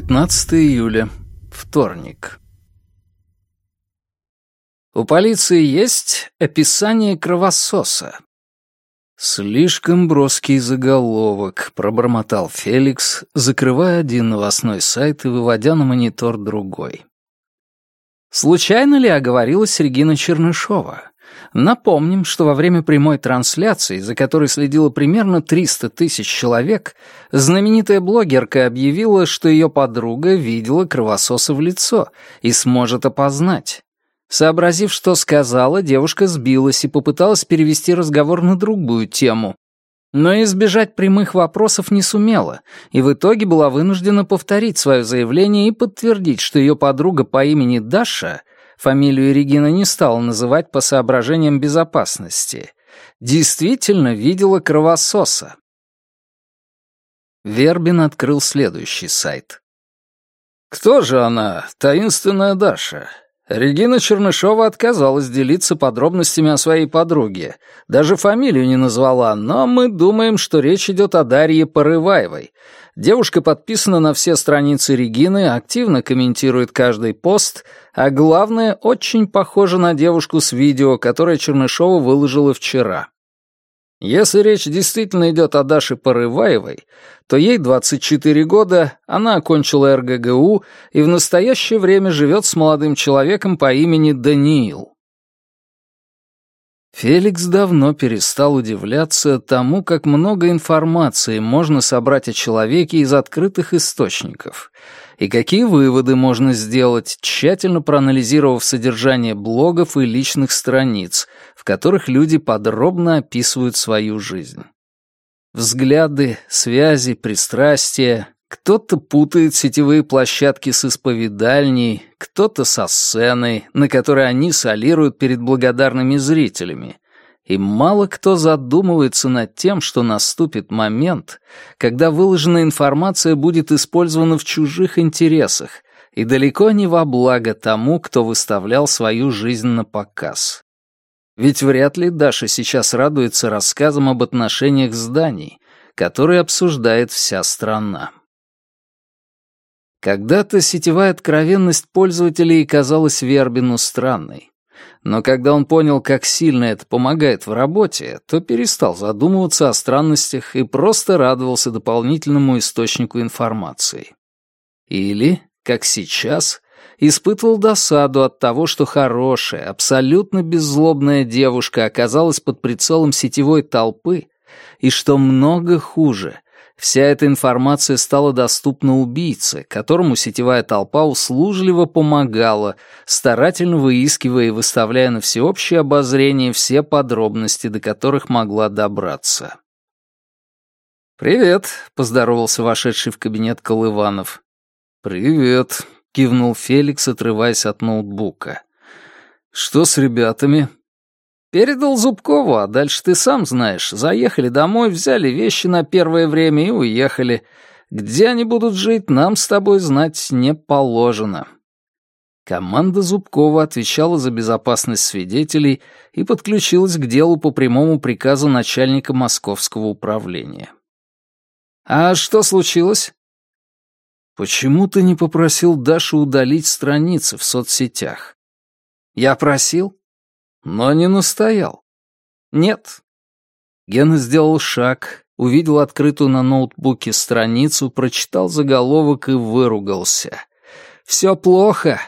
19 июля. Вторник. У полиции есть описание кровососа. Слишком броский заголовок, пробормотал Феликс, закрывая один новостной сайт и выводя на монитор другой. Случайно ли оговорилась Регина Чернышова? Напомним, что во время прямой трансляции, за которой следило примерно 300 тысяч человек, знаменитая блогерка объявила, что ее подруга видела кровососа в лицо и сможет опознать. Сообразив, что сказала, девушка сбилась и попыталась перевести разговор на другую тему. Но избежать прямых вопросов не сумела, и в итоге была вынуждена повторить свое заявление и подтвердить, что ее подруга по имени Даша — фамилию Регина не стала называть по соображениям безопасности, действительно видела кровососа. Вербин открыл следующий сайт. «Кто же она, таинственная Даша? Регина Чернышова отказалась делиться подробностями о своей подруге. Даже фамилию не назвала, но мы думаем, что речь идет о Дарье Порываевой. Девушка подписана на все страницы Регины, активно комментирует каждый пост, а главное, очень похожа на девушку с видео, которое Чернышова выложила вчера. Если речь действительно идет о Даше Порываевой, то ей 24 года, она окончила РГГУ и в настоящее время живет с молодым человеком по имени Даниил. Феликс давно перестал удивляться тому, как много информации можно собрать о человеке из открытых источников, и какие выводы можно сделать, тщательно проанализировав содержание блогов и личных страниц, в которых люди подробно описывают свою жизнь. Взгляды, связи, пристрастия, кто-то путает сетевые площадки с исповедальней, кто-то со сценой, на которой они солируют перед благодарными зрителями. И мало кто задумывается над тем, что наступит момент, когда выложенная информация будет использована в чужих интересах и далеко не во благо тому, кто выставлял свою жизнь на показ. Ведь вряд ли Даша сейчас радуется рассказам об отношениях зданий, которые обсуждает вся страна. Когда-то сетевая откровенность пользователей казалась Вербину странной. Но когда он понял, как сильно это помогает в работе, то перестал задумываться о странностях и просто радовался дополнительному источнику информации. Или, как сейчас, испытывал досаду от того, что хорошая, абсолютно беззлобная девушка оказалась под прицелом сетевой толпы, и что много хуже, Вся эта информация стала доступна убийце, которому сетевая толпа услужливо помогала, старательно выискивая и выставляя на всеобщее обозрение все подробности, до которых могла добраться. «Привет», — поздоровался вошедший в кабинет Колыванов. «Привет», — кивнул Феликс, отрываясь от ноутбука. «Что с ребятами?» Передал Зубкову, а дальше ты сам знаешь. Заехали домой, взяли вещи на первое время и уехали. Где они будут жить, нам с тобой знать не положено». Команда Зубкова отвечала за безопасность свидетелей и подключилась к делу по прямому приказу начальника Московского управления. «А что случилось?» «Почему ты не попросил Дашу удалить страницы в соцсетях?» «Я просил но не настоял. Нет. Гена сделал шаг, увидел открытую на ноутбуке страницу, прочитал заголовок и выругался. «Все плохо».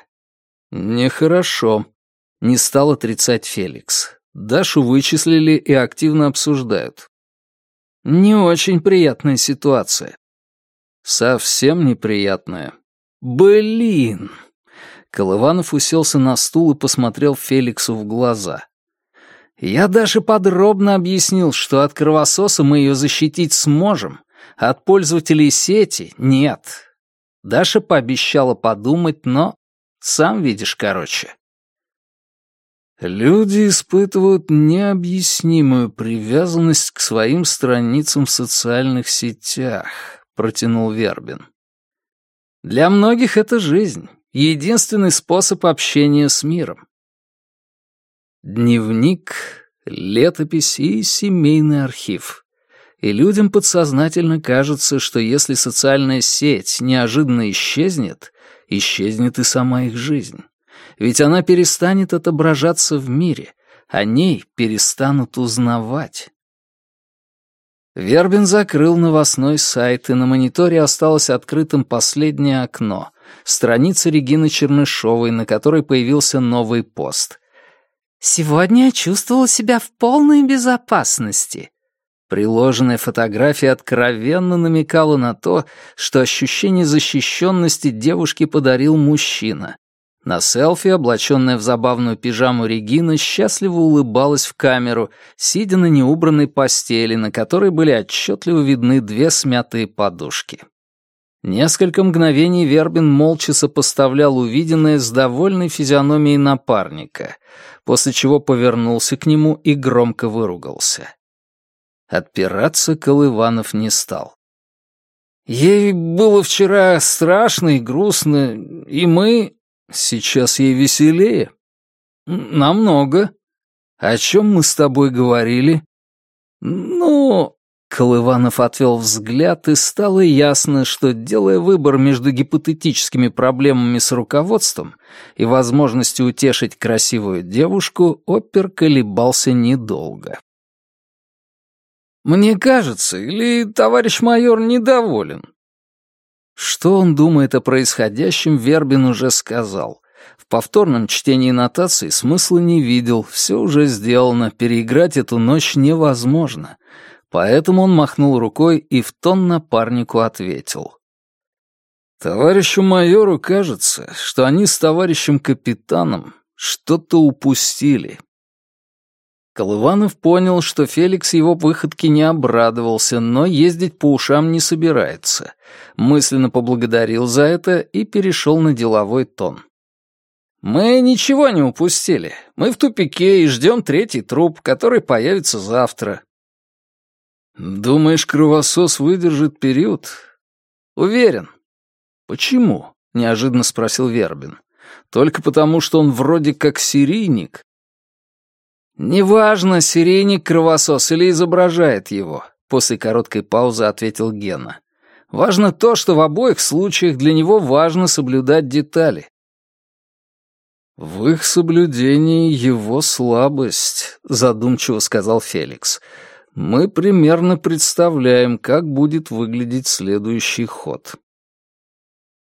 «Нехорошо», — не стал отрицать Феликс. Дашу вычислили и активно обсуждают. «Не очень приятная ситуация». «Совсем неприятная». «Блин!» Колыванов уселся на стул и посмотрел Феликсу в глаза. «Я даже подробно объяснил, что от кровососа мы ее защитить сможем, а от пользователей сети — нет. Даша пообещала подумать, но... Сам видишь, короче». «Люди испытывают необъяснимую привязанность к своим страницам в социальных сетях», — протянул Вербин. «Для многих это жизнь единственный способ общения с миром. Дневник, летопись и семейный архив. И людям подсознательно кажется, что если социальная сеть неожиданно исчезнет, исчезнет и сама их жизнь. Ведь она перестанет отображаться в мире, о ней перестанут узнавать. Вербин закрыл новостной сайт, и на мониторе осталось открытым последнее окно — страница Регины Чернышовой, на которой появился новый пост. «Сегодня я чувствовала себя в полной безопасности. Приложенная фотография откровенно намекала на то, что ощущение защищенности девушке подарил мужчина. На селфи, облаченная в забавную пижаму Регина, счастливо улыбалась в камеру, сидя на неубранной постели, на которой были отчетливо видны две смятые подушки. Несколько мгновений Вербин молча сопоставлял увиденное с довольной физиономией напарника, после чего повернулся к нему и громко выругался. Отпираться Колыванов не стал. «Ей было вчера страшно и грустно, и мы... Сейчас ей веселее. Намного. О чем мы с тобой говорили?» «Ну...» Колыванов отвел взгляд, и стало ясно, что, делая выбор между гипотетическими проблемами с руководством и возможностью утешить красивую девушку, опер колебался недолго. Мне кажется, или товарищ майор недоволен?» Что он думает о происходящем, Вербин уже сказал. В повторном чтении нотации смысла не видел, все уже сделано, переиграть эту ночь невозможно. Поэтому он махнул рукой и в тон напарнику ответил. «Товарищу майору кажется, что они с товарищем капитаном что-то упустили». Колыванов понял, что Феликс его выходке не обрадовался, но ездить по ушам не собирается. Мысленно поблагодарил за это и перешел на деловой тон. «Мы ничего не упустили. Мы в тупике и ждем третий труп, который появится завтра». «Думаешь, кровосос выдержит период?» «Уверен». «Почему?» — неожиданно спросил Вербин. «Только потому, что он вроде как серийник, «Неважно, серийник кровосос или изображает его», — после короткой паузы ответил Гена. «Важно то, что в обоих случаях для него важно соблюдать детали». «В их соблюдении его слабость», — задумчиво сказал Феликс. «Мы примерно представляем, как будет выглядеть следующий ход».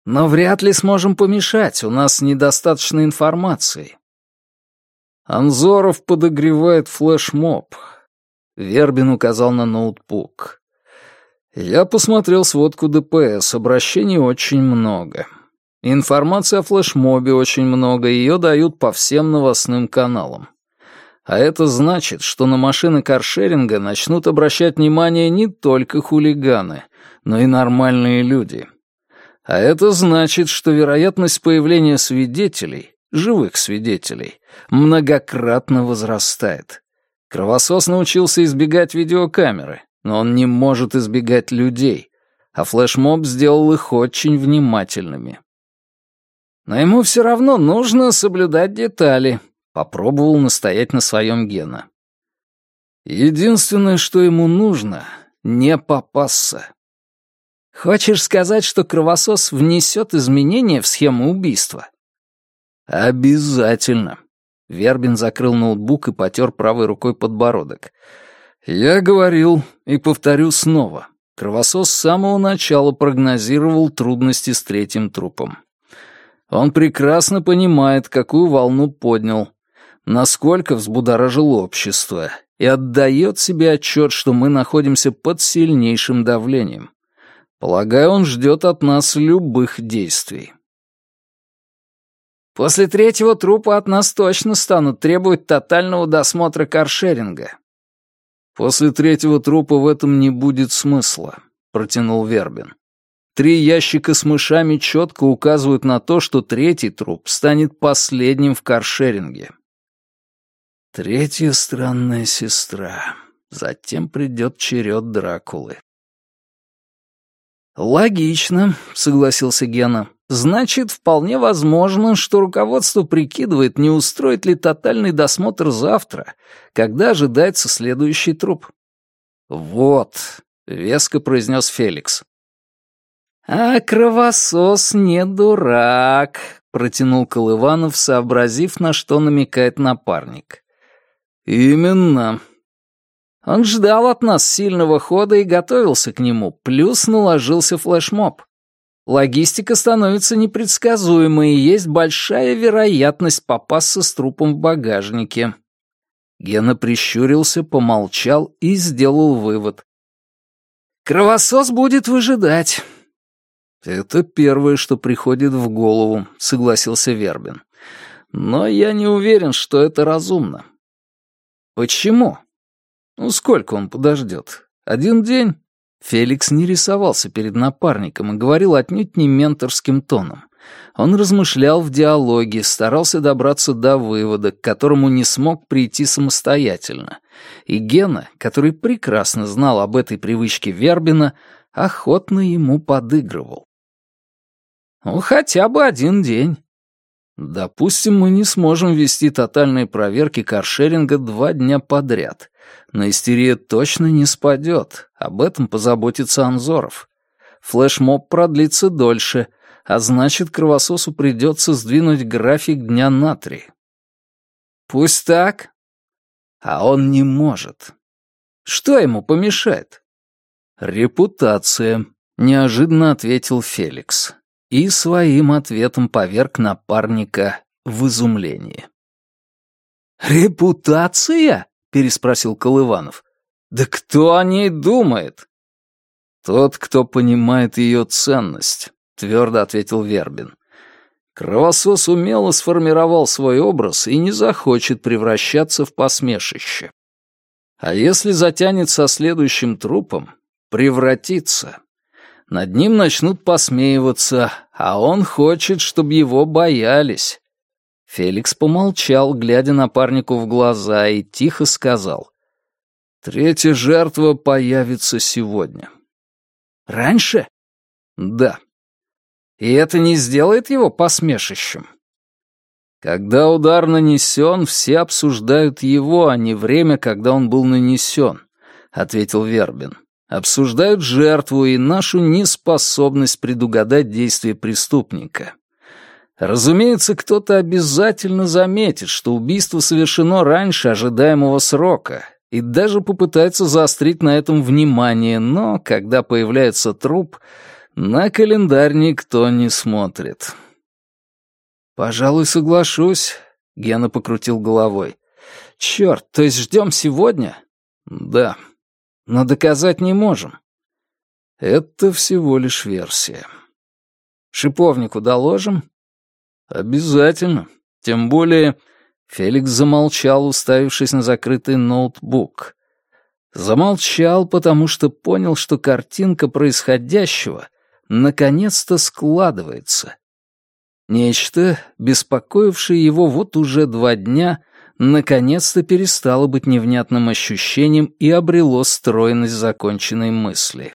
«Но вряд ли сможем помешать, у нас недостаточно информации. Анзоров подогревает флешмоб. Вербин указал на ноутбук. Я посмотрел сводку ДПС, обращений очень много. Информации о флешмобе очень много, ее дают по всем новостным каналам. А это значит, что на машины каршеринга начнут обращать внимание не только хулиганы, но и нормальные люди. А это значит, что вероятность появления свидетелей живых свидетелей, многократно возрастает. Кровосос научился избегать видеокамеры, но он не может избегать людей, а флешмоб сделал их очень внимательными. Но ему все равно нужно соблюдать детали, попробовал настоять на своем Гена. Единственное, что ему нужно — не попасться. Хочешь сказать, что кровосос внесет изменения в схему убийства? «Обязательно». Вербин закрыл ноутбук и потер правой рукой подбородок. «Я говорил и повторю снова. Кровосос с самого начала прогнозировал трудности с третьим трупом. Он прекрасно понимает, какую волну поднял, насколько взбудоражил общество, и отдает себе отчет, что мы находимся под сильнейшим давлением. Полагаю, он ждет от нас любых действий. После третьего трупа от нас точно станут требовать тотального досмотра каршеринга. После третьего трупа в этом не будет смысла, протянул Вербин. Три ящика с мышами четко указывают на то, что третий труп станет последним в каршеринге. Третья странная сестра. Затем придет черед Дракулы. «Логично», — согласился Гена. Значит, вполне возможно, что руководство прикидывает, не устроит ли тотальный досмотр завтра, когда ожидается следующий труп. Вот. веско произнес Феликс. «А кровосос не дурак», — протянул Колыванов, сообразив, на что намекает напарник. «Именно». Он ждал от нас сильного хода и готовился к нему, плюс наложился флешмоб. Логистика становится непредсказуемой, и есть большая вероятность попасться с трупом в багажнике. Гена прищурился, помолчал и сделал вывод. «Кровосос будет выжидать». «Это первое, что приходит в голову», — согласился Вербин. «Но я не уверен, что это разумно». «Почему?» «Ну, сколько он подождет? Один день?» Феликс не рисовался перед напарником и говорил отнюдь не менторским тоном. Он размышлял в диалоге, старался добраться до вывода, к которому не смог прийти самостоятельно. И Гена, который прекрасно знал об этой привычке Вербина, охотно ему подыгрывал. «Ну, хотя бы один день». Допустим, мы не сможем вести тотальные проверки каршеринга два дня подряд. Но истерия точно не спадет. Об этом позаботится Анзоров. Флешмоб продлится дольше — а значит, кровососу придется сдвинуть график дня на три. Пусть так. А он не может. Что ему помешает? Репутация, неожиданно ответил Феликс. И своим ответом поверг напарника в изумление. «Репутация?» — переспросил Колыванов. «Да кто о ней думает?» «Тот, кто понимает ее ценность», твердо ответил Вербин. Кровосос умело сформировал свой образ и не захочет превращаться в посмешище. А если затянет со следующим трупом, превратится. Над ним начнут посмеиваться, а он хочет, чтобы его боялись. Феликс помолчал, глядя напарнику в глаза, и тихо сказал. «Третья жертва появится сегодня». «Раньше?» «Да». И это не сделает его посмешищем. Когда удар нанесен, все обсуждают его, а не время, когда он был нанесен, — ответил Вербин. Обсуждают жертву и нашу неспособность предугадать действия преступника. Разумеется, кто-то обязательно заметит, что убийство совершено раньше ожидаемого срока, и даже попытается заострить на этом внимание, но когда появляется труп, на календарь никто не смотрит. «Пожалуй, соглашусь», — Гена покрутил головой. «Черт, то есть ждем сегодня?» «Да. Но доказать не можем». «Это всего лишь версия». «Шиповнику доложим?» «Обязательно. Тем более...» Феликс замолчал, уставившись на закрытый ноутбук. Замолчал, потому что понял, что картинка происходящего наконец-то складывается. Нечто, беспокоившее его вот уже два дня, наконец-то перестало быть невнятным ощущением и обрело стройность законченной мысли.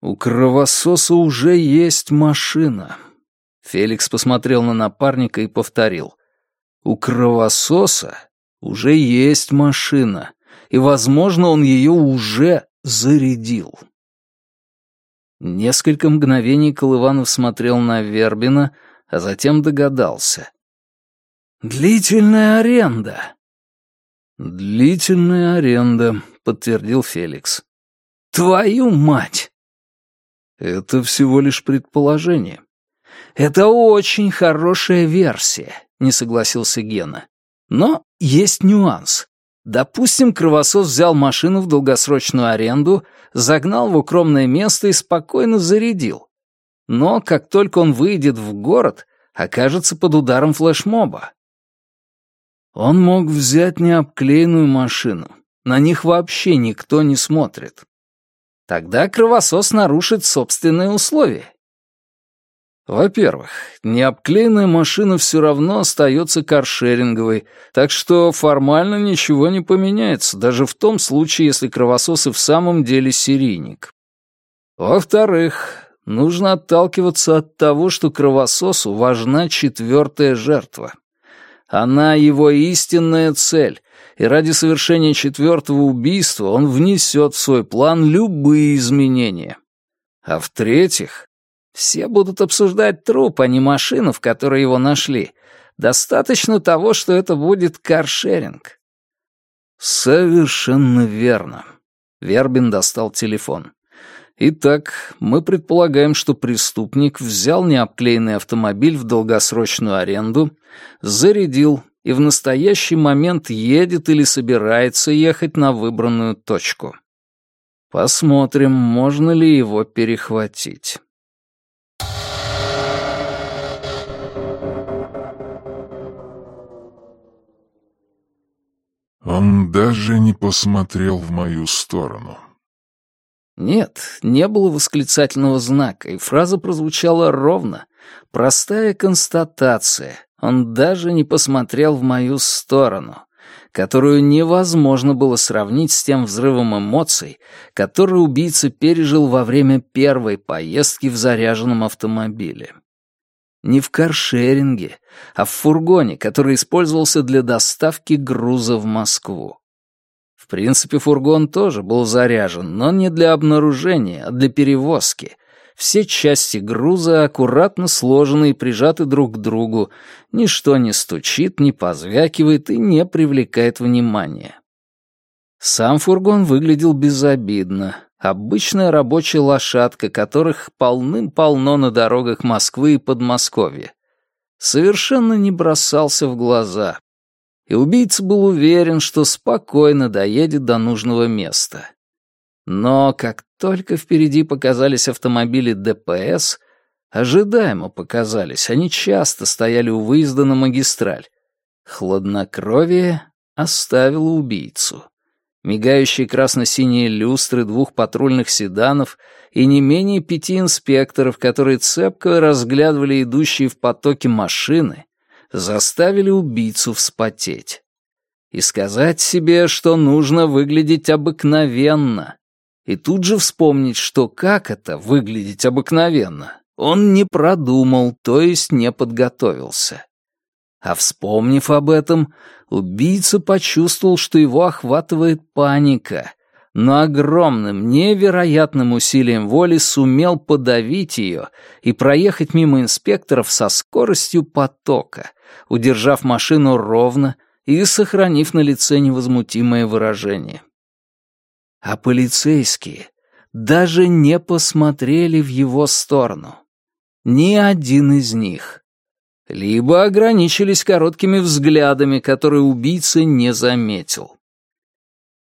«У кровососа уже есть машина», — Феликс посмотрел на напарника и повторил. «У кровососа уже есть машина, и, возможно, он ее уже зарядил». Несколько мгновений Колыванов смотрел на Вербина, а затем догадался. «Длительная аренда!» «Длительная аренда», — подтвердил Феликс. «Твою мать!» «Это всего лишь предположение». «Это очень хорошая версия», — не согласился Гена. «Но есть нюанс. Допустим, кровосос взял машину в долгосрочную аренду, загнал в укромное место и спокойно зарядил. Но как только он выйдет в город, окажется под ударом флешмоба. Он мог взять необклеенную машину. На них вообще никто не смотрит. Тогда кровосос нарушит собственные условия. Во-первых, необклеенная машина все равно остается каршеринговой, так что формально ничего не поменяется, даже в том случае, если кровосос и в самом деле серийник. Во-вторых, нужно отталкиваться от того, что кровососу важна четвертая жертва. Она его истинная цель, и ради совершения четвертого убийства он внесет в свой план любые изменения. А в-третьих, все будут обсуждать труп, а не машину, в которой его нашли. Достаточно того, что это будет каршеринг. Совершенно верно. Вербин достал телефон. Итак, мы предполагаем, что преступник взял необклеенный автомобиль в долгосрочную аренду, зарядил и в настоящий момент едет или собирается ехать на выбранную точку. Посмотрим, можно ли его перехватить. Он даже не посмотрел в мою сторону. Нет, не было восклицательного знака, и фраза прозвучала ровно. Простая констатация. Он даже не посмотрел в мою сторону, которую невозможно было сравнить с тем взрывом эмоций, который убийца пережил во время первой поездки в заряженном автомобиле. Не в каршеринге, а в фургоне, который использовался для доставки груза в Москву. В принципе, фургон тоже был заряжен, но не для обнаружения, а для перевозки. Все части груза аккуратно сложены и прижаты друг к другу. Ничто не стучит, не позвякивает и не привлекает внимания. Сам фургон выглядел безобидно. Обычная рабочая лошадка, которых полным-полно на дорогах Москвы и Подмосковья. Совершенно не бросался в глаза и убийца был уверен, что спокойно доедет до нужного места. Но как только впереди показались автомобили ДПС, ожидаемо показались, они часто стояли у выезда на магистраль. Хладнокровие оставило убийцу. Мигающие красно-синие люстры двух патрульных седанов и не менее пяти инспекторов, которые цепко разглядывали идущие в потоке машины, заставили убийцу вспотеть. И сказать себе, что нужно выглядеть обыкновенно. И тут же вспомнить, что как это выглядеть обыкновенно, он не продумал, то есть не подготовился. А вспомнив об этом, убийца почувствовал, что его охватывает паника, но огромным, невероятным усилием воли сумел подавить ее и проехать мимо инспекторов со скоростью потока, удержав машину ровно и сохранив на лице невозмутимое выражение. А полицейские даже не посмотрели в его сторону. Ни один из них. Либо ограничились короткими взглядами, которые убийца не заметил.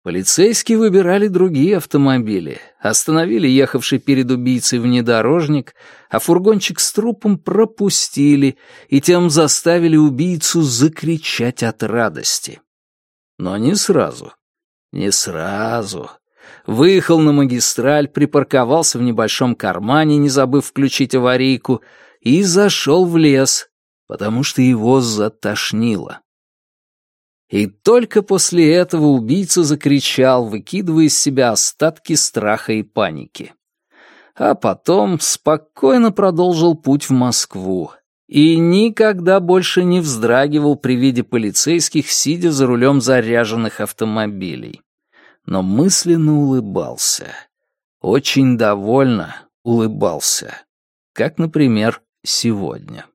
Полицейские выбирали другие автомобили, остановили ехавший перед убийцей внедорожник, а фургончик с трупом пропустили и тем заставили убийцу закричать от радости. Но не сразу. Не сразу. Выехал на магистраль, припарковался в небольшом кармане, не забыв включить аварийку, и зашел в лес, потому что его затошнило. И только после этого убийца закричал, выкидывая из себя остатки страха и паники. А потом спокойно продолжил путь в Москву и никогда больше не вздрагивал при виде полицейских, сидя за рулем заряженных автомобилей. Но мысленно улыбался. Очень довольно улыбался. Как, например, сегодня.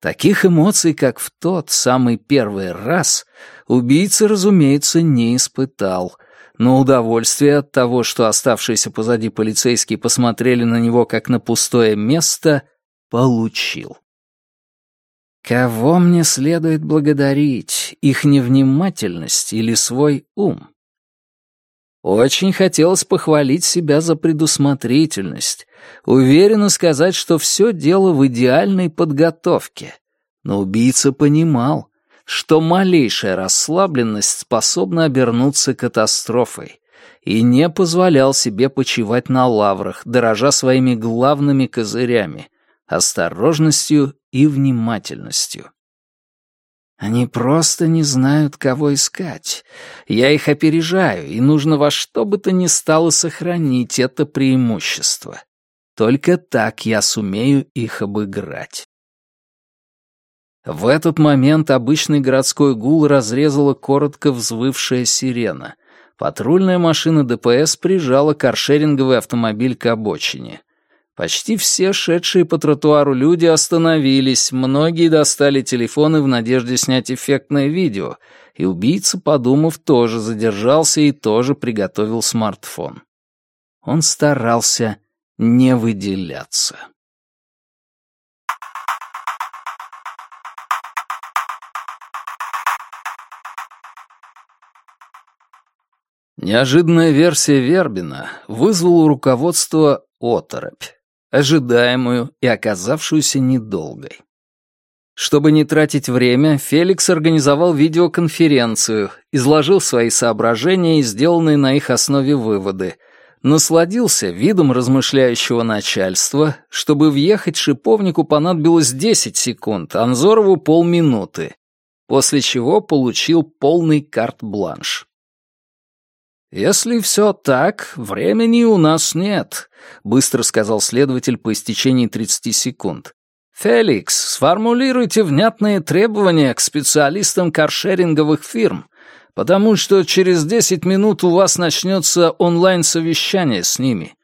Таких эмоций, как в тот самый первый раз, убийца, разумеется, не испытал, но удовольствие от того, что оставшиеся позади полицейские посмотрели на него как на пустое место, получил. Кого мне следует благодарить, их невнимательность или свой ум? Очень хотелось похвалить себя за предусмотрительность, уверенно сказать, что все дело в идеальной подготовке. Но убийца понимал, что малейшая расслабленность способна обернуться катастрофой, и не позволял себе почивать на лаврах, дорожа своими главными козырями — осторожностью и внимательностью. Они просто не знают, кого искать. Я их опережаю, и нужно во что бы то ни стало сохранить это преимущество. Только так я сумею их обыграть. В этот момент обычный городской гул разрезала коротко взвывшая сирена. Патрульная машина ДПС прижала каршеринговый автомобиль к обочине. Почти все шедшие по тротуару люди остановились, многие достали телефоны в надежде снять эффектное видео, и убийца, подумав, тоже задержался и тоже приготовил смартфон. Он старался не выделяться. Неожиданная версия Вербина вызвала у руководства оторопь ожидаемую и оказавшуюся недолгой. Чтобы не тратить время, Феликс организовал видеоконференцию, изложил свои соображения и сделанные на их основе выводы, насладился видом размышляющего начальства, чтобы въехать шиповнику понадобилось 10 секунд, Анзорову полминуты, после чего получил полный карт-бланш. «Если все так, времени у нас нет», — быстро сказал следователь по истечении 30 секунд. «Феликс, сформулируйте внятные требования к специалистам каршеринговых фирм, потому что через 10 минут у вас начнется онлайн-совещание с ними,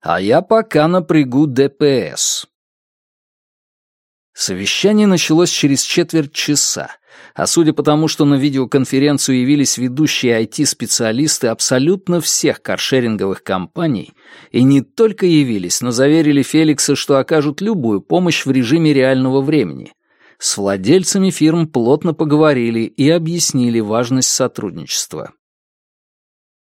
а я пока напрягу ДПС». Совещание началось через четверть часа, а судя по тому, что на видеоконференцию явились ведущие IT-специалисты абсолютно всех каршеринговых компаний, и не только явились, но заверили Феликса, что окажут любую помощь в режиме реального времени. С владельцами фирм плотно поговорили и объяснили важность сотрудничества.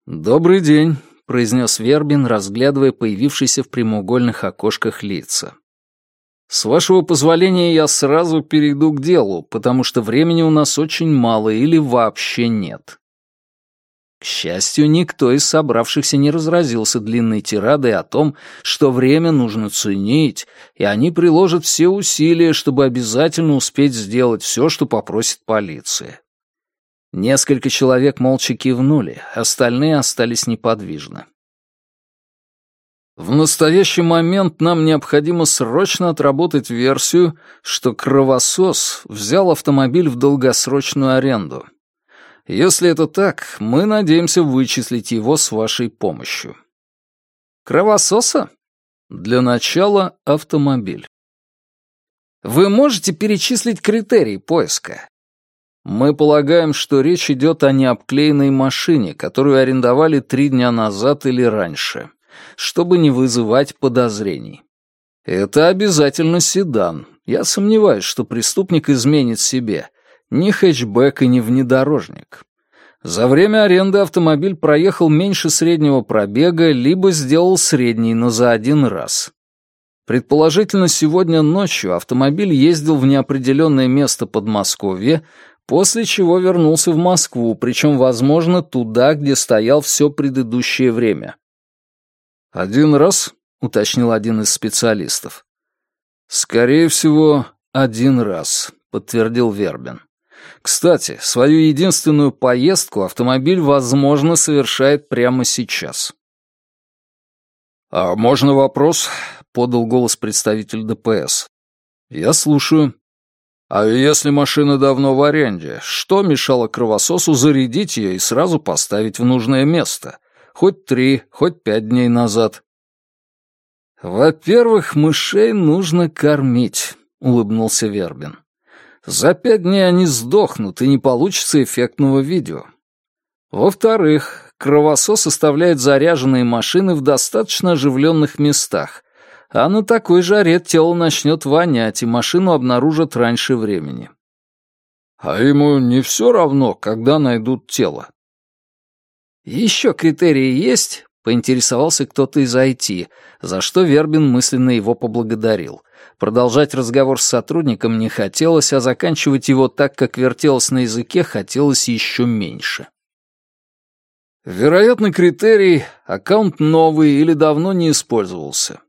«Добрый день», — произнес Вербин, разглядывая появившиеся в прямоугольных окошках лица. С вашего позволения я сразу перейду к делу, потому что времени у нас очень мало или вообще нет. К счастью, никто из собравшихся не разразился длинной тирадой о том, что время нужно ценить, и они приложат все усилия, чтобы обязательно успеть сделать все, что попросит полиция. Несколько человек молча кивнули, остальные остались неподвижны. В настоящий момент нам необходимо срочно отработать версию, что кровосос взял автомобиль в долгосрочную аренду. Если это так, мы надеемся вычислить его с вашей помощью. Кровососа? Для начала автомобиль. Вы можете перечислить критерии поиска? Мы полагаем, что речь идет о необклеенной машине, которую арендовали три дня назад или раньше чтобы не вызывать подозрений. Это обязательно седан. Я сомневаюсь, что преступник изменит себе. Ни хэтчбэк и ни внедорожник. За время аренды автомобиль проехал меньше среднего пробега, либо сделал средний, но за один раз. Предположительно, сегодня ночью автомобиль ездил в неопределенное место Подмосковья, после чего вернулся в Москву, причем, возможно, туда, где стоял все предыдущее время. «Один раз?» — уточнил один из специалистов. «Скорее всего, один раз», — подтвердил Вербин. «Кстати, свою единственную поездку автомобиль, возможно, совершает прямо сейчас». «А можно вопрос?» — подал голос представитель ДПС. «Я слушаю». «А если машина давно в аренде, что мешало кровососу зарядить ее и сразу поставить в нужное место? Хоть три, хоть пять дней назад. «Во-первых, мышей нужно кормить», — улыбнулся Вербин. «За пять дней они сдохнут, и не получится эффектного видео. Во-вторых, кровосос оставляет заряженные машины в достаточно оживленных местах, а на такой жаре тело начнет вонять, и машину обнаружат раньше времени». «А ему не все равно, когда найдут тело?» «Еще критерии есть?» — поинтересовался кто-то из IT, за что Вербин мысленно его поблагодарил. Продолжать разговор с сотрудником не хотелось, а заканчивать его так, как вертелось на языке, хотелось еще меньше. Вероятно, критерий — аккаунт новый или давно не использовался.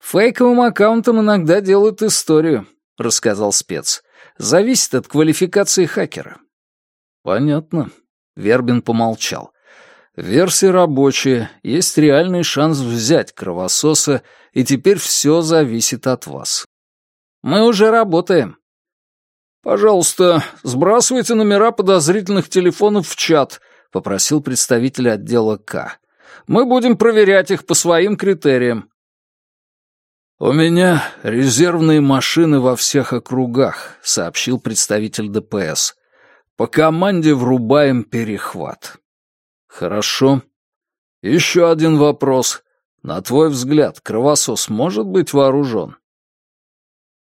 «Фейковым аккаунтом иногда делают историю», — рассказал спец. «Зависит от квалификации хакера». «Понятно». Вербин помолчал. Версия рабочая, есть реальный шанс взять кровососа, и теперь все зависит от вас. Мы уже работаем. «Пожалуйста, сбрасывайте номера подозрительных телефонов в чат», — попросил представитель отдела К. «Мы будем проверять их по своим критериям». «У меня резервные машины во всех округах», — сообщил представитель ДПС. «По команде врубаем перехват». «Хорошо. Еще один вопрос. На твой взгляд, кровосос может быть вооружен?»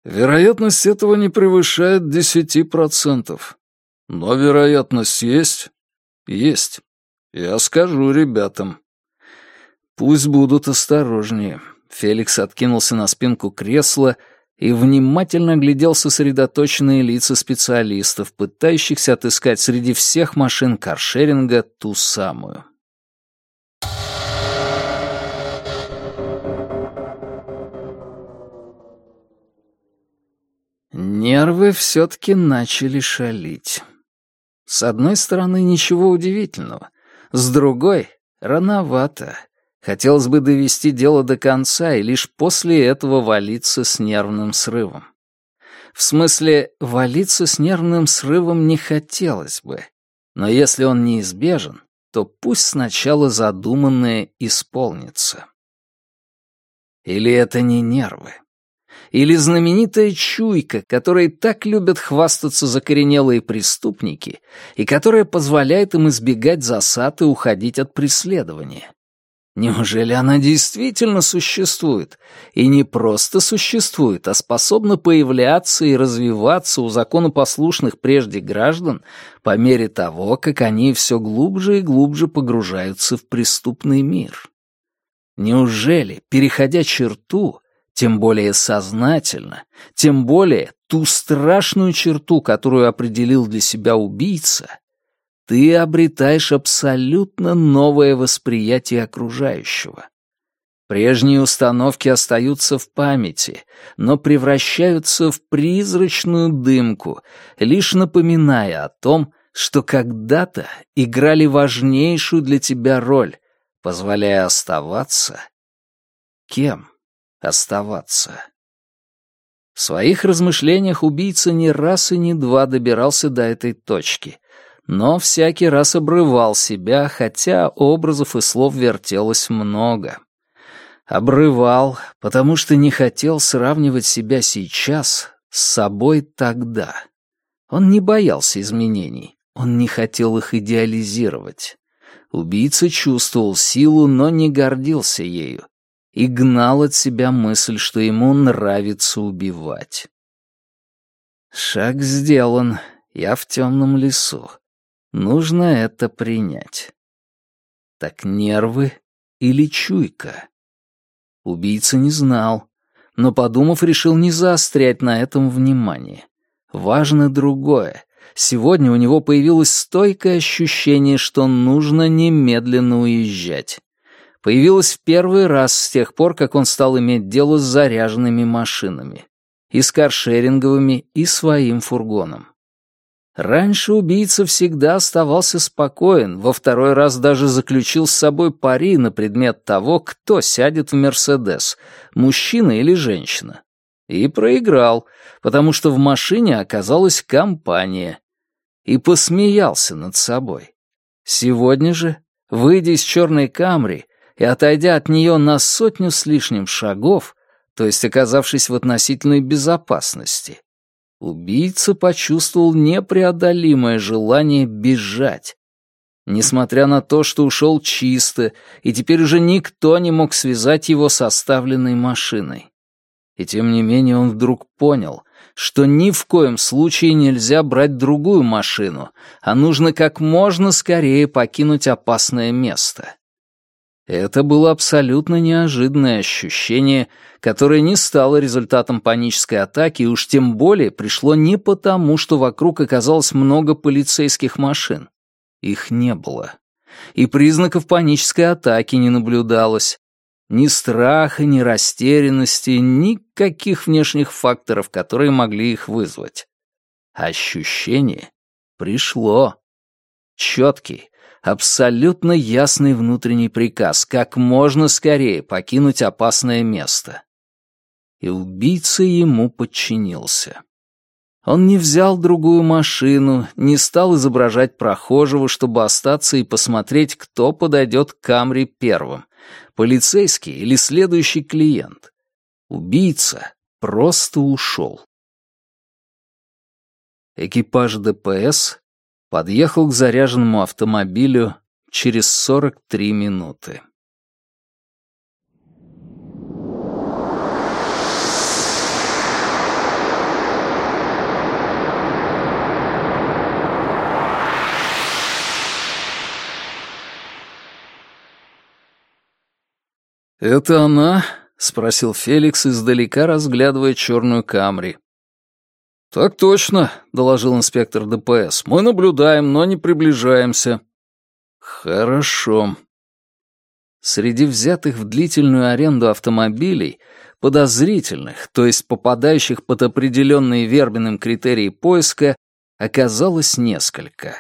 Вероятность этого не превышает десяти процентов. Но вероятность есть? Есть. Я скажу ребятам. Пусть будут осторожнее. Феликс откинулся на спинку кресла и внимательно глядел сосредоточенные лица специалистов, пытающихся отыскать среди всех машин каршеринга ту самую. Нервы все-таки начали шалить. С одной стороны, ничего удивительного. С другой, рановато. Хотелось бы довести дело до конца и лишь после этого валиться с нервным срывом. В смысле, валиться с нервным срывом не хотелось бы. Но если он неизбежен, то пусть сначала задуманное исполнится. Или это не нервы? или знаменитая чуйка, которой так любят хвастаться закоренелые преступники и которая позволяет им избегать засад и уходить от преследования. Неужели она действительно существует? И не просто существует, а способна появляться и развиваться у законопослушных прежде граждан по мере того, как они все глубже и глубже погружаются в преступный мир? Неужели, переходя черту, тем более сознательно, тем более ту страшную черту, которую определил для себя убийца, ты обретаешь абсолютно новое восприятие окружающего. Прежние установки остаются в памяти, но превращаются в призрачную дымку, лишь напоминая о том, что когда-то играли важнейшую для тебя роль, позволяя оставаться кем? оставаться. В своих размышлениях убийца не раз и не два добирался до этой точки, но всякий раз обрывал себя, хотя образов и слов вертелось много. Обрывал, потому что не хотел сравнивать себя сейчас с собой тогда. Он не боялся изменений, он не хотел их идеализировать. Убийца чувствовал силу, но не гордился ею, и гнал от себя мысль, что ему нравится убивать. Шаг сделан, я в темном лесу. Нужно это принять. Так нервы или чуйка? Убийца не знал, но, подумав, решил не заострять на этом внимание. Важно другое. Сегодня у него появилось стойкое ощущение, что нужно немедленно уезжать появилась в первый раз с тех пор, как он стал иметь дело с заряженными машинами. И с каршеринговыми, и своим фургоном. Раньше убийца всегда оставался спокоен, во второй раз даже заключил с собой пари на предмет того, кто сядет в «Мерседес», мужчина или женщина. И проиграл, потому что в машине оказалась компания. И посмеялся над собой. Сегодня же, выйдя из черной камри, и, отойдя от нее на сотню с лишним шагов, то есть оказавшись в относительной безопасности, убийца почувствовал непреодолимое желание бежать. Несмотря на то, что ушел чисто, и теперь уже никто не мог связать его с оставленной машиной. И тем не менее он вдруг понял, что ни в коем случае нельзя брать другую машину, а нужно как можно скорее покинуть опасное место. Это было абсолютно неожиданное ощущение, которое не стало результатом панической атаки и уж тем более пришло не потому, что вокруг оказалось много полицейских машин. Их не было. И признаков панической атаки не наблюдалось. Ни страха, ни растерянности, никаких внешних факторов, которые могли их вызвать. Ощущение пришло. Четкий, абсолютно ясный внутренний приказ как можно скорее покинуть опасное место. И убийца ему подчинился. Он не взял другую машину, не стал изображать прохожего, чтобы остаться и посмотреть, кто подойдет к Камри первым, полицейский или следующий клиент. Убийца просто ушел. Экипаж ДПС подъехал к заряженному автомобилю через 43 минуты. «Это она?» — спросил Феликс, издалека разглядывая черную Камри. «Так точно», — доложил инспектор ДПС. «Мы наблюдаем, но не приближаемся». «Хорошо». Среди взятых в длительную аренду автомобилей, подозрительных, то есть попадающих под определенные Вербиным критерии поиска, оказалось несколько.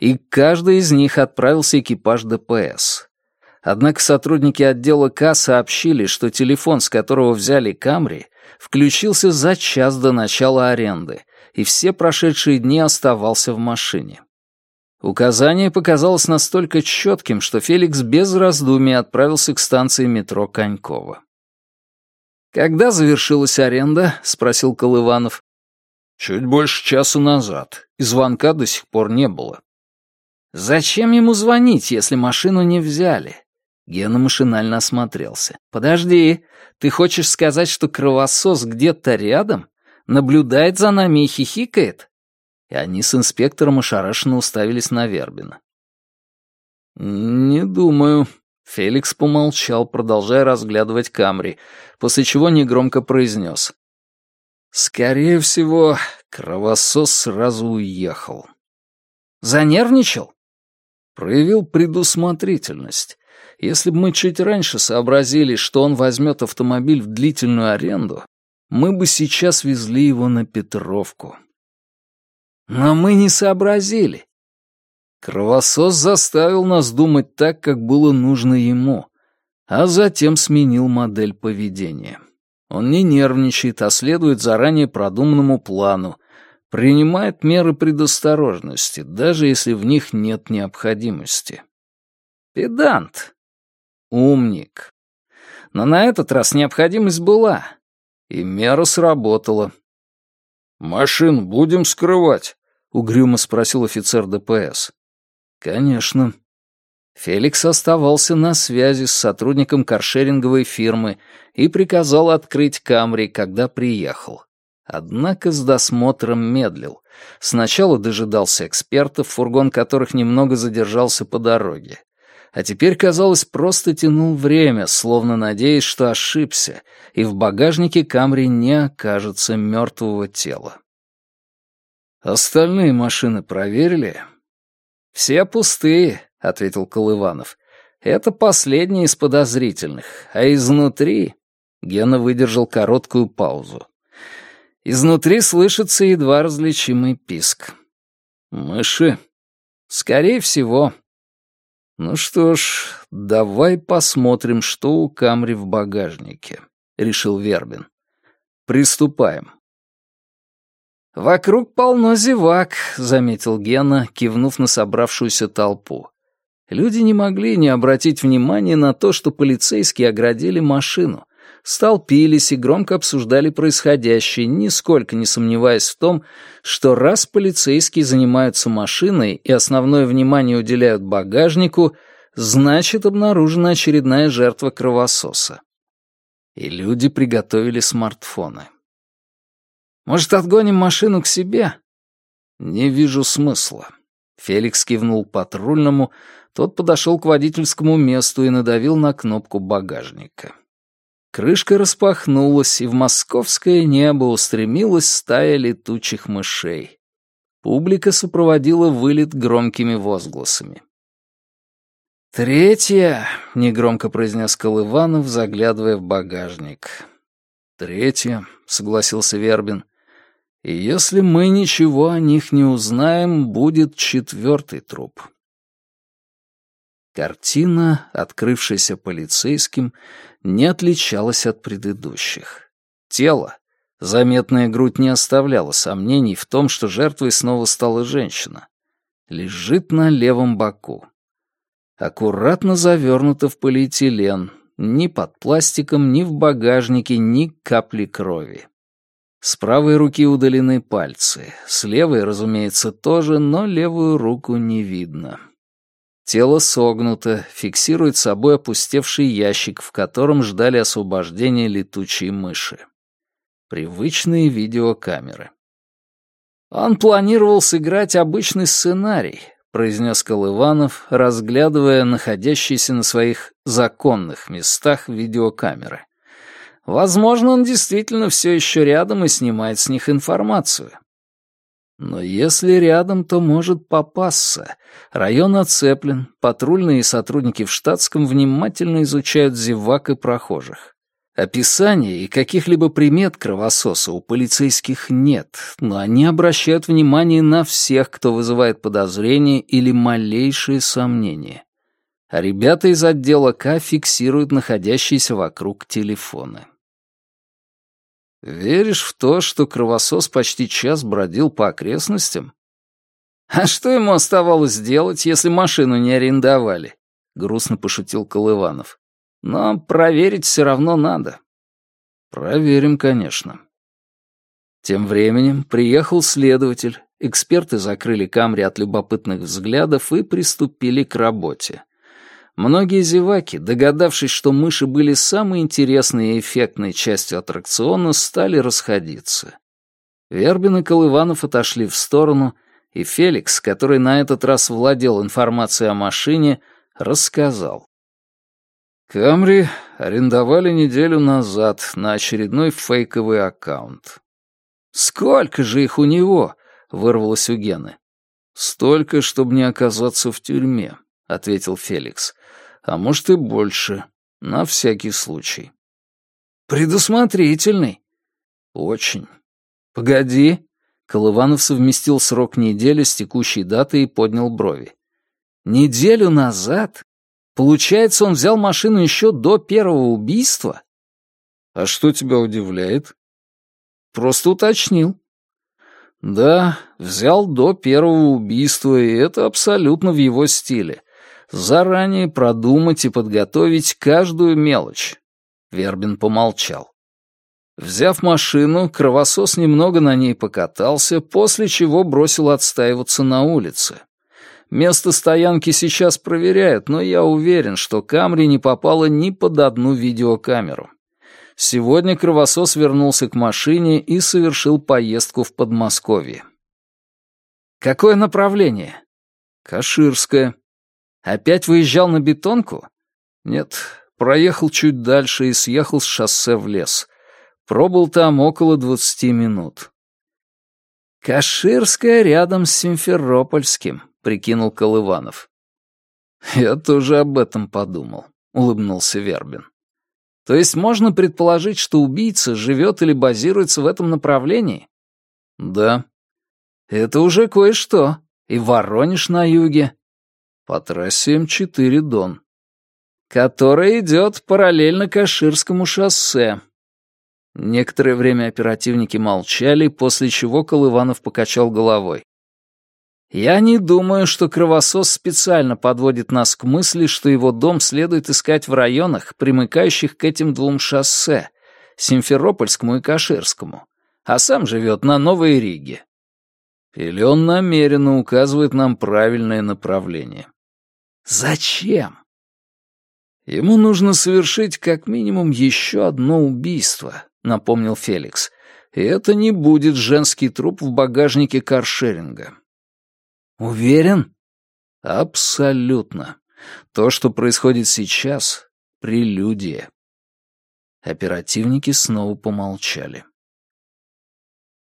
И каждый из них отправился экипаж ДПС. Однако сотрудники отдела К сообщили, что телефон, с которого взяли Камри, включился за час до начала аренды, и все прошедшие дни оставался в машине. Указание показалось настолько четким, что Феликс без раздумий отправился к станции метро Конькова. «Когда завершилась аренда?» — спросил Колыванов. «Чуть больше часа назад, и звонка до сих пор не было». «Зачем ему звонить, если машину не взяли?» Гена машинально осмотрелся. «Подожди, ты хочешь сказать, что кровосос где-то рядом? Наблюдает за нами и хихикает?» И они с инспектором ошарашенно уставились на Вербина. «Не думаю». Феликс помолчал, продолжая разглядывать Камри, после чего негромко произнес. «Скорее всего, кровосос сразу уехал». «Занервничал?» «Проявил предусмотрительность. Если бы мы чуть раньше сообразили, что он возьмет автомобиль в длительную аренду, мы бы сейчас везли его на Петровку. Но мы не сообразили. Кровосос заставил нас думать так, как было нужно ему, а затем сменил модель поведения. Он не нервничает, а следует заранее продуманному плану, принимает меры предосторожности, даже если в них нет необходимости. Педант, Умник. Но на этот раз необходимость была, и мера сработала. «Машин будем скрывать?» — угрюмо спросил офицер ДПС. «Конечно». Феликс оставался на связи с сотрудником каршеринговой фирмы и приказал открыть Камри, когда приехал. Однако с досмотром медлил. Сначала дожидался экспертов, фургон которых немного задержался по дороге а теперь, казалось, просто тянул время, словно надеясь, что ошибся, и в багажнике Камри не окажется мертвого тела. «Остальные машины проверили?» «Все пустые», — ответил Колыванов. «Это последний из подозрительных, а изнутри...» Гена выдержал короткую паузу. Изнутри слышится едва различимый писк. «Мыши?» «Скорее всего», «Ну что ж, давай посмотрим, что у Камри в багажнике», — решил Вербин. «Приступаем». «Вокруг полно зевак», — заметил Гена, кивнув на собравшуюся толпу. Люди не могли не обратить внимания на то, что полицейские оградили машину, столпились и громко обсуждали происходящее, нисколько не сомневаясь в том, что раз полицейские занимаются машиной и основное внимание уделяют багажнику, значит обнаружена очередная жертва кровососа. И люди приготовили смартфоны. «Может, отгоним машину к себе?» «Не вижу смысла». Феликс кивнул патрульному, тот подошел к водительскому месту и надавил на кнопку багажника. Крышка распахнулась, и в московское небо устремилась стая летучих мышей. Публика сопроводила вылет громкими возгласами. «Третья», — негромко произнес Колыванов, заглядывая в багажник. «Третья», — согласился Вербин. «И если мы ничего о них не узнаем, будет четвертый труп». Картина, открывшаяся полицейским, не отличалась от предыдущих. Тело, Заметная грудь не оставляла сомнений в том, что жертвой снова стала женщина. Лежит на левом боку. Аккуратно завернута в полиэтилен, ни под пластиком, ни в багажнике, ни капли крови. С правой руки удалены пальцы, с левой, разумеется, тоже, но левую руку не видно. Тело согнуто, фиксирует собой опустевший ящик, в котором ждали освобождения летучие мыши. Привычные видеокамеры. Он планировал сыграть обычный сценарий, произнес Колыванов, разглядывая находящиеся на своих законных местах видеокамеры. Возможно, он действительно все еще рядом и снимает с них информацию. Но если рядом, то может попасться. Район оцеплен, патрульные и сотрудники в штатском внимательно изучают зевак и прохожих. Описания и каких-либо примет кровососа у полицейских нет, но они обращают внимание на всех, кто вызывает подозрения или малейшие сомнения. Ребята из отдела К фиксируют находящиеся вокруг телефоны. Веришь в то, что кровосос почти час бродил по окрестностям? А что ему оставалось делать, если машину не арендовали? Грустно пошутил Колыванов. Но проверить все равно надо. Проверим, конечно. Тем временем приехал следователь, эксперты закрыли Камри от любопытных взглядов и приступили к работе. Многие зеваки, догадавшись, что мыши были самой интересной и эффектной частью аттракциона, стали расходиться. Вербин и Колыванов отошли в сторону, и Феликс, который на этот раз владел информацией о машине, рассказал. Камри арендовали неделю назад на очередной фейковый аккаунт. «Сколько же их у него?» — вырвалось у Гены. «Столько, чтобы не оказаться в тюрьме», — ответил Феликс. «А может и больше, на всякий случай». «Предусмотрительный». «Очень». «Погоди». Колыванов совместил срок недели с текущей датой и поднял брови. «Неделю назад Получается, он взял машину еще до первого убийства? А что тебя удивляет? Просто уточнил. Да, взял до первого убийства, и это абсолютно в его стиле. Заранее продумать и подготовить каждую мелочь. Вербин помолчал. Взяв машину, кровосос немного на ней покатался, после чего бросил отстаиваться на улице. Место стоянки сейчас проверяют, но я уверен, что Камри не попала ни под одну видеокамеру. Сегодня кровосос вернулся к машине и совершил поездку в Подмосковье. Какое направление? Каширское. Опять выезжал на бетонку? Нет, проехал чуть дальше и съехал с шоссе в лес. Пробыл там около двадцати минут. Каширская рядом с Симферопольским, прикинул Колыванов. «Я тоже об этом подумал», — улыбнулся Вербин. «То есть можно предположить, что убийца живет или базируется в этом направлении?» «Да». «Это уже кое-что. И Воронеж на юге». «По трассе М4 Дон». «Которая идет параллельно Каширскому шоссе». Некоторое время оперативники молчали, после чего Колыванов покачал головой. Я не думаю, что кровосос специально подводит нас к мысли, что его дом следует искать в районах, примыкающих к этим двум шоссе, Симферопольскому и Каширскому, а сам живет на Новой Риге. Или он намеренно указывает нам правильное направление. Зачем? Ему нужно совершить как минимум еще одно убийство, напомнил Феликс. И это не будет женский труп в багажнике каршеринга. Уверен? Абсолютно. То, что происходит сейчас — прелюдия. Оперативники снова помолчали.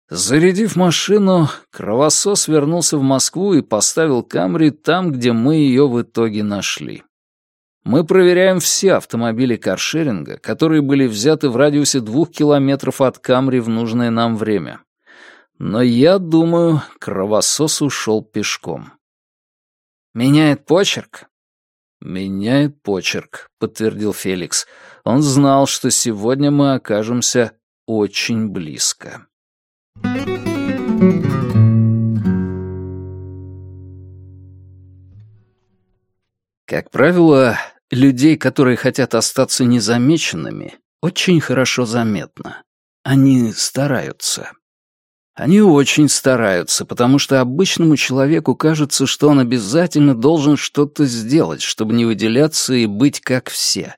Зарядив машину, кровосос вернулся в Москву и поставил Камри там, где мы ее в итоге нашли. Мы проверяем все автомобили каршеринга, которые были взяты в радиусе двух километров от Камри в нужное нам время. Но я думаю, кровосос ушел пешком. «Меняет почерк?» «Меняет почерк», — подтвердил Феликс. Он знал, что сегодня мы окажемся очень близко. Как правило, людей, которые хотят остаться незамеченными, очень хорошо заметно. Они стараются. Они очень стараются, потому что обычному человеку кажется, что он обязательно должен что-то сделать, чтобы не выделяться и быть как все.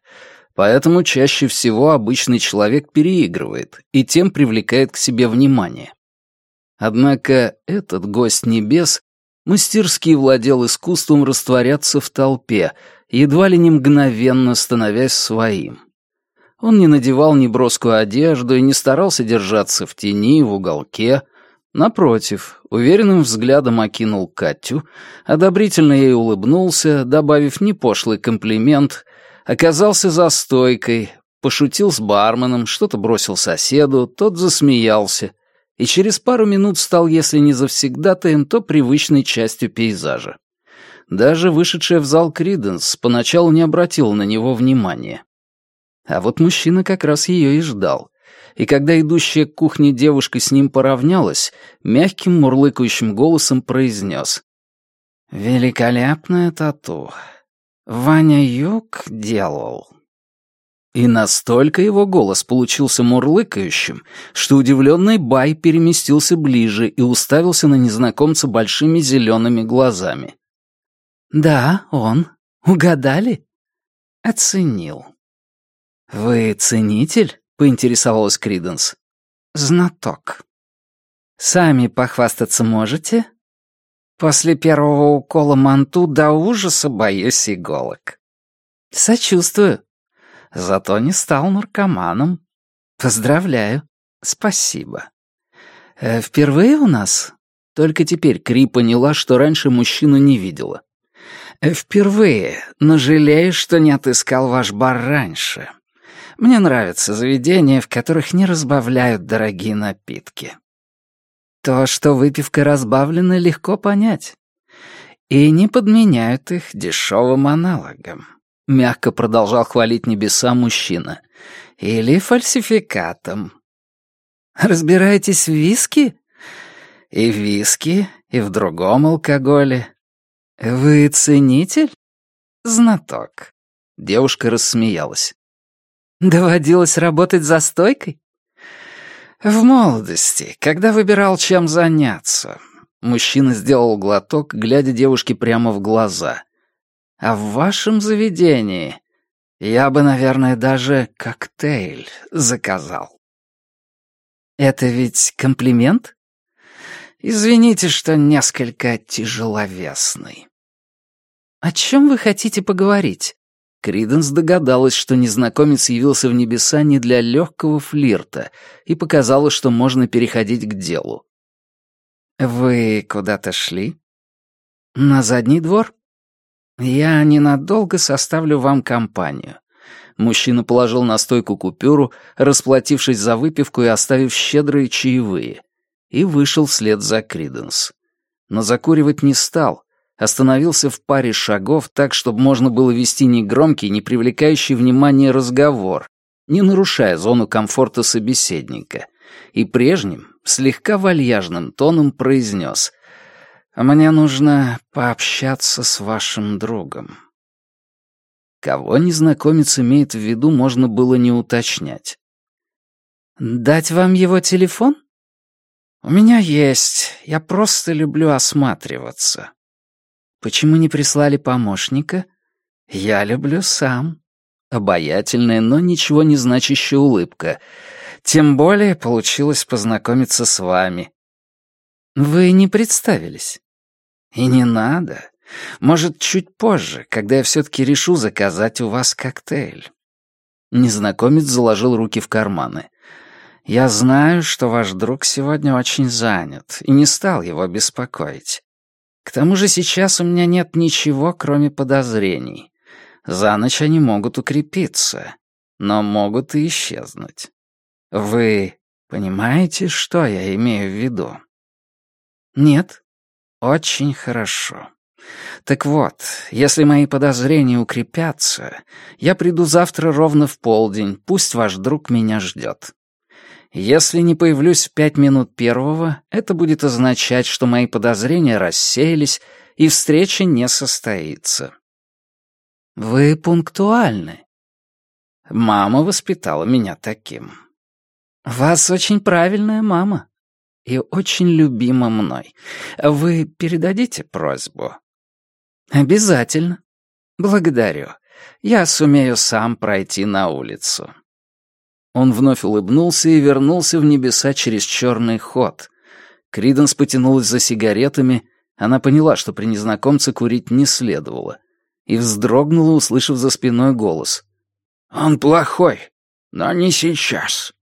Поэтому чаще всего обычный человек переигрывает и тем привлекает к себе внимание. Однако этот гость небес мастерски владел искусством растворяться в толпе, едва ли не мгновенно становясь своим. Он не надевал неброскую одежду и не старался держаться в тени, в уголке. Напротив, уверенным взглядом окинул Катю, одобрительно ей улыбнулся, добавив непошлый комплимент, оказался за стойкой, пошутил с барменом, что-то бросил соседу, тот засмеялся, и через пару минут стал, если не завсегдатаем, то привычной частью пейзажа. Даже вышедшая в зал Криденс поначалу не обратила на него внимания. А вот мужчина как раз ее и ждал. И когда идущая к кухне девушка с ним поравнялась, мягким мурлыкающим голосом произнес. «Великолепная тату. Ваня Юг делал». И настолько его голос получился мурлыкающим, что удивленный Бай переместился ближе и уставился на незнакомца большими зелеными глазами. «Да, он. Угадали?» «Оценил». «Вы ценитель?» — поинтересовалась Криденс. «Знаток». «Сами похвастаться можете?» «После первого укола манту до ужаса боюсь иголок». «Сочувствую», Зато не стал наркоманом. Поздравляю. Спасибо. Э, впервые у нас? Только теперь Кри поняла, что раньше мужчину не видела. Э, впервые, но жалею, что не отыскал ваш бар раньше. Мне нравятся заведения, в которых не разбавляют дорогие напитки. То, что выпивка разбавлена, легко понять. И не подменяют их дешевым аналогом. Мягко продолжал хвалить небеса мужчина. Или фальсификатом. Разбираетесь в виски? И в виски, и в другом алкоголе. Вы ценитель? Знаток. Девушка рассмеялась. Доводилось работать за стойкой? В молодости, когда выбирал, чем заняться. Мужчина сделал глоток, глядя девушке прямо в глаза. А в вашем заведении я бы, наверное, даже коктейль заказал. Это ведь комплимент? Извините, что несколько тяжеловесный. О чем вы хотите поговорить? Криденс догадалась, что незнакомец явился в небеса не для легкого флирта, и показала, что можно переходить к делу. «Вы куда-то шли?» «На задний двор?» «Я ненадолго составлю вам компанию». Мужчина положил на стойку купюру, расплатившись за выпивку и оставив щедрые чаевые, и вышел вслед за Криденс. Но закуривать не стал, остановился в паре шагов так, чтобы можно было вести негромкий, не привлекающий внимания разговор, не нарушая зону комфорта собеседника, и прежним, слегка вальяжным тоном произнес мне нужно пообщаться с вашим другом». Кого незнакомец имеет в виду, можно было не уточнять. «Дать вам его телефон?» «У меня есть. Я просто люблю осматриваться». «Почему не прислали помощника?» «Я люблю сам». Обаятельная, но ничего не значащая улыбка. «Тем более получилось познакомиться с вами». «Вы не представились». И не надо. Может, чуть позже, когда я все-таки решу заказать у вас коктейль. Незнакомец заложил руки в карманы. Я знаю, что ваш друг сегодня очень занят, и не стал его беспокоить. К тому же сейчас у меня нет ничего, кроме подозрений. За ночь они могут укрепиться, но могут и исчезнуть. Вы понимаете, что я имею в виду? Нет, очень хорошо. Так вот, если мои подозрения укрепятся, я приду завтра ровно в полдень, пусть ваш друг меня ждет. Если не появлюсь в пять минут первого, это будет означать, что мои подозрения рассеялись, и встреча не состоится. Вы пунктуальны. Мама воспитала меня таким. Вас очень правильная мама и очень любима мной. Вы передадите просьбу? Обязательно. Благодарю. Я сумею сам пройти на улицу. Он вновь улыбнулся и вернулся в небеса через черный ход. Криденс потянулась за сигаретами, она поняла, что при незнакомце курить не следовало, и вздрогнула, услышав за спиной голос. «Он плохой, но не сейчас».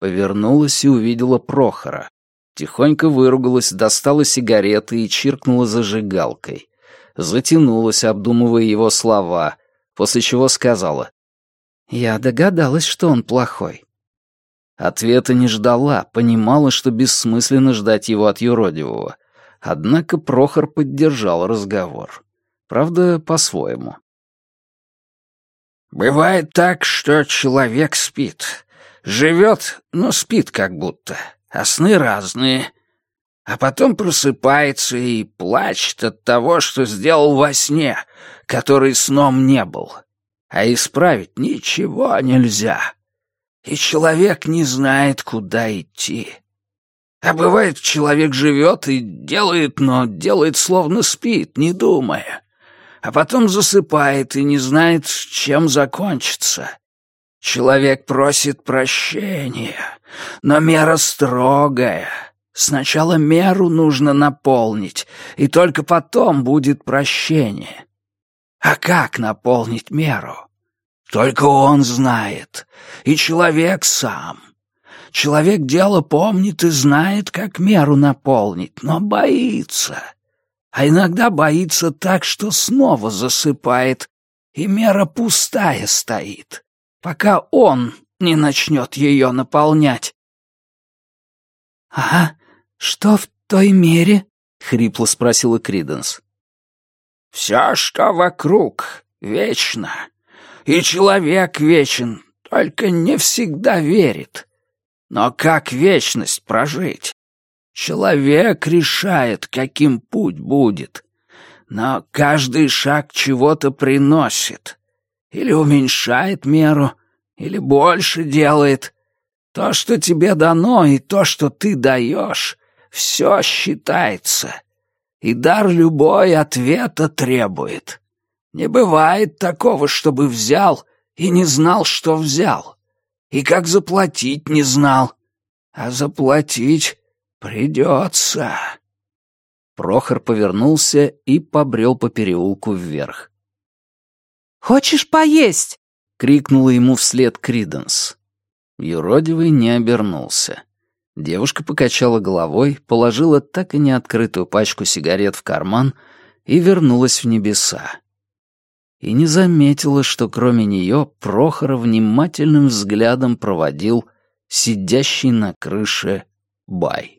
Повернулась и увидела Прохора. Тихонько выругалась, достала сигареты и чиркнула зажигалкой. Затянулась, обдумывая его слова, после чего сказала. «Я догадалась, что он плохой». Ответа не ждала, понимала, что бессмысленно ждать его от юродивого. Однако Прохор поддержал разговор. Правда, по-своему. «Бывает так, что человек спит. Живет, но спит как будто, а сны разные. А потом просыпается и плачет от того, что сделал во сне, который сном не был. А исправить ничего нельзя. И человек не знает, куда идти. А бывает, человек живет и делает, но делает словно спит, не думая а потом засыпает и не знает, чем закончится. Человек просит прощения, но мера строгая. Сначала меру нужно наполнить, и только потом будет прощение. А как наполнить меру? Только он знает, и человек сам. Человек дело помнит и знает, как меру наполнить, но боится — а иногда боится так, что снова засыпает, и мера пустая стоит, пока он не начнет ее наполнять. «А что в той мере?» — хрипло спросила Криденс. «Все, что вокруг, вечно. И человек вечен, только не всегда верит. Но как вечность прожить? Человек решает, каким путь будет. Но каждый шаг чего-то приносит. Или уменьшает меру, или больше делает. То, что тебе дано, и то, что ты даешь, все считается. И дар любой ответа требует. Не бывает такого, чтобы взял и не знал, что взял. И как заплатить не знал. А заплатить «Придется». Прохор повернулся и побрел по переулку вверх. «Хочешь поесть?» — крикнула ему вслед Криденс. Юродивый не обернулся. Девушка покачала головой, положила так и не открытую пачку сигарет в карман и вернулась в небеса. И не заметила, что кроме нее Прохора внимательным взглядом проводил сидящий на крыше Бай.